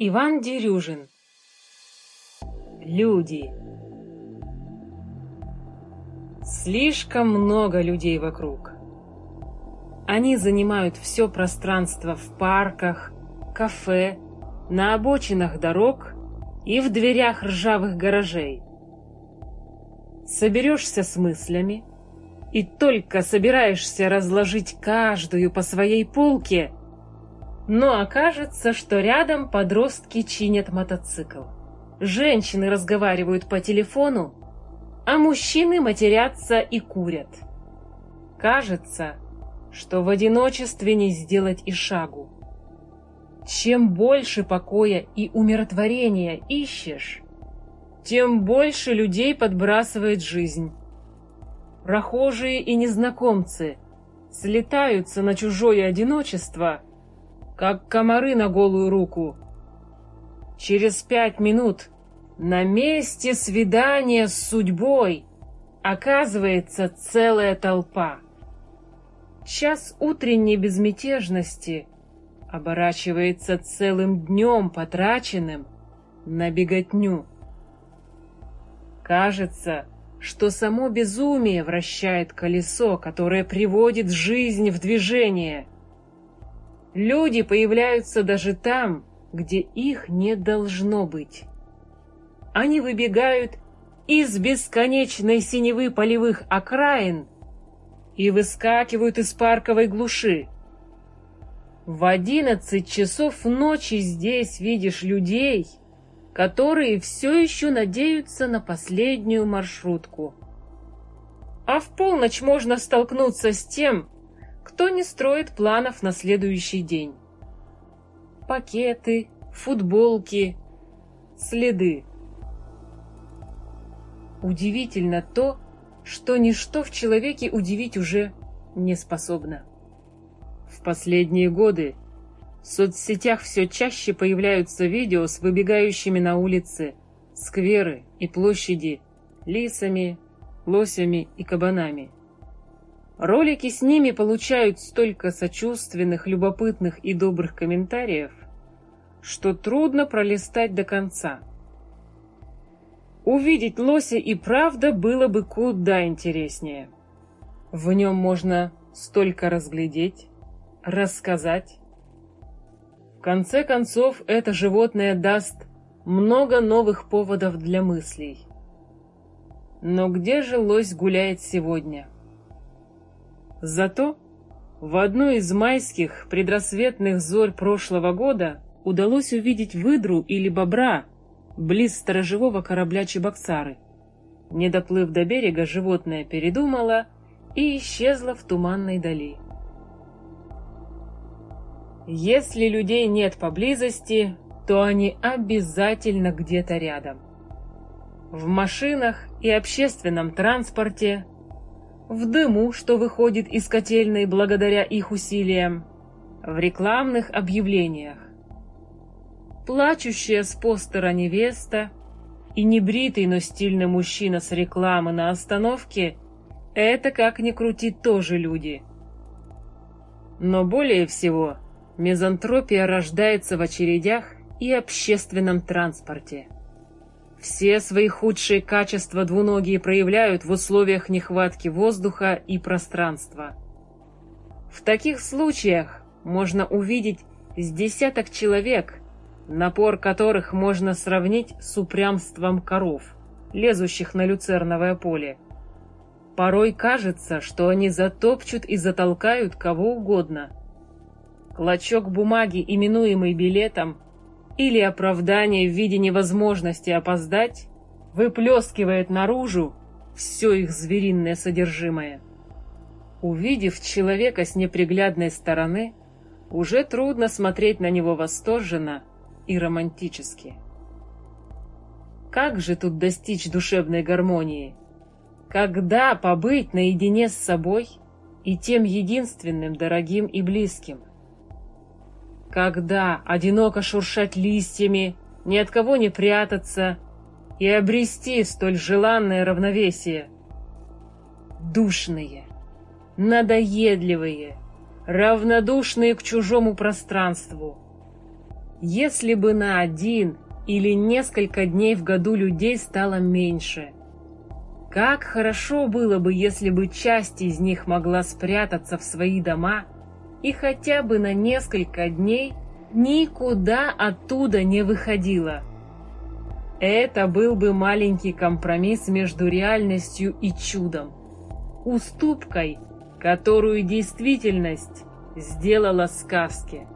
Иван Дерюжин Люди Слишком много людей вокруг. Они занимают все пространство в парках, кафе, на обочинах дорог и в дверях ржавых гаражей. Соберешься с мыслями и только собираешься разложить каждую по своей полке, но окажется, что рядом подростки чинят мотоцикл. Женщины разговаривают по телефону, а мужчины матерятся и курят. Кажется, что в одиночестве не сделать и шагу. Чем больше покоя и умиротворения ищешь, тем больше людей подбрасывает жизнь. Прохожие и незнакомцы слетаются на чужое одиночество, как комары на голую руку. Через пять минут на месте свидания с судьбой оказывается целая толпа. Час утренней безмятежности оборачивается целым днем, потраченным на беготню. Кажется, что само безумие вращает колесо, которое приводит жизнь в движение. Люди появляются даже там, где их не должно быть. Они выбегают из бесконечной синевы полевых окраин и выскакивают из парковой глуши. В одиннадцать часов ночи здесь видишь людей, которые все еще надеются на последнюю маршрутку. А в полночь можно столкнуться с тем, кто не строит планов на следующий день. Пакеты, футболки, следы. Удивительно то, что ничто в человеке удивить уже не способно. В последние годы в соцсетях все чаще появляются видео с выбегающими на улицы, скверы и площади лисами, лосями и кабанами. Ролики с ними получают столько сочувственных, любопытных и добрых комментариев, что трудно пролистать до конца. Увидеть лося и правда было бы куда интереснее. В нем можно столько разглядеть, рассказать. В конце концов, это животное даст много новых поводов для мыслей. Но где же лось гуляет сегодня? Зато в одну из майских предрассветных зорь прошлого года удалось увидеть выдру или бобра близ сторожевого корабля Чебоксары. Не доплыв до берега, животное передумало и исчезло в туманной дали. Если людей нет поблизости, то они обязательно где-то рядом. В машинах и общественном транспорте – в дыму, что выходит из котельной благодаря их усилиям, в рекламных объявлениях. Плачущая с постера невеста и небритый, но стильный мужчина с рекламы на остановке – это, как ни крути, тоже люди. Но более всего мизантропия рождается в очередях и общественном транспорте. Все свои худшие качества двуногие проявляют в условиях нехватки воздуха и пространства. В таких случаях можно увидеть с десяток человек, напор которых можно сравнить с упрямством коров, лезущих на люцерновое поле. Порой кажется, что они затопчут и затолкают кого угодно. Клочок бумаги, именуемый билетом, или оправдание в виде невозможности опоздать выплескивает наружу все их звериное содержимое. Увидев человека с неприглядной стороны, уже трудно смотреть на него восторженно и романтически. Как же тут достичь душевной гармонии? Когда побыть наедине с собой и тем единственным, дорогим и близким? Когда одиноко шуршать листьями, ни от кого не прятаться и обрести столь желанное равновесие. Душные, надоедливые, равнодушные к чужому пространству. если бы на один или несколько дней в году людей стало меньше. Как хорошо было бы, если бы часть из них могла спрятаться в свои дома и хотя бы на несколько дней никуда оттуда не выходила. Это был бы маленький компромисс между реальностью и чудом, уступкой, которую действительность сделала сказке.